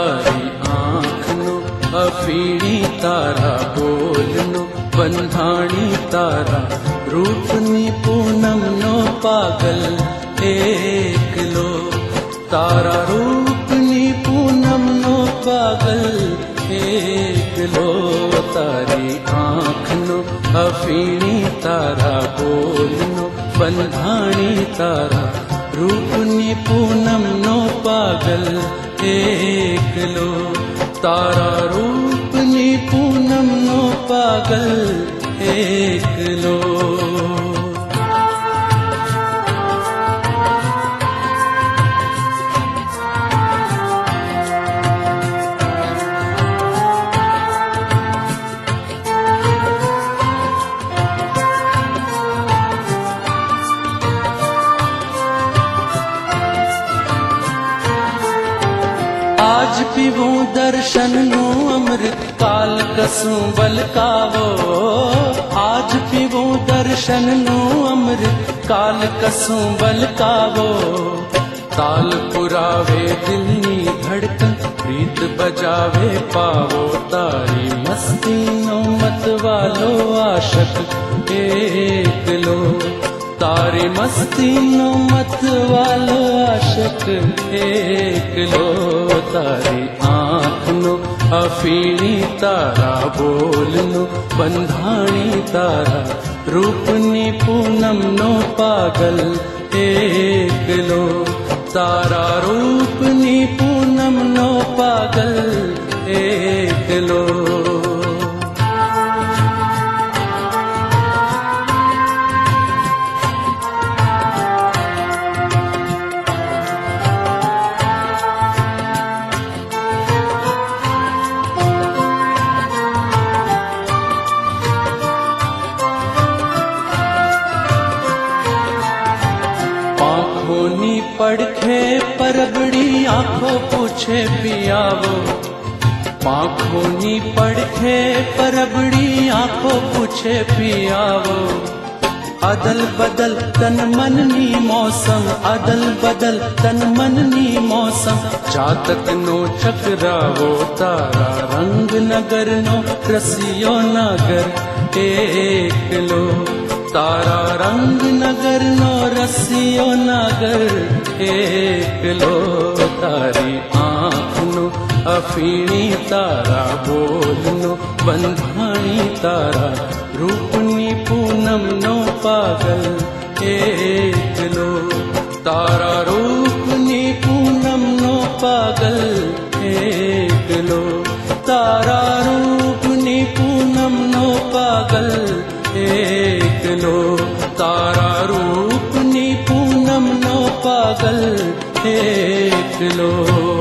તારી આંખનો અફીણી તારા બોલનો બંધાણી તારા રૂપની પૂનમનો પાગલ એકલો તારા રૂપની પૂનમનો પાગલ એકલો તારી આંખનો અફીણી તારા બોલનો બંધાણી તારા રૂપની પૂનમનો પાગલ ए तारा रूपनी पूनम नो पागल एकलो आज पीवू दर्शन नो अमृत काल कसू बलकावो आज पीवू दर्शन नो अमृत काल कसू बलकावो ताल पुरावे दिलनी धड़कन प्रीत बजावे पावो। तारी मस्ती मत वालो आशक एक लो। तारी मस्ती मत वालो आशक एक लो। तारी आँख नो अफीणी तारा बोलनो बंधाणी तारा रूपनी पूनम नो पागल एक पड़खे, परबड़ी आँखों पूछे पियावो पाखों नी पड़खे, परबड़ी आँखों पूछे पियावो अदल बदल तन मन नी मौसम अदल बदल तन मन नी मौसम। चातक नो चक्रावो तारा रंग नगर नो रसियो नगर, एक लो। तारा रंग नगर नो रसियो नगर एक लो तारी आँख नो अफीणी तारा बोलनो बंधाणी तारा रूपनी पूनम नो पागल एक लो तारा रूपनी पूनम नो पागल एक लो तारा रूपनी पूनम नो पागल एक लो तारा रूपनी पूनम नो लो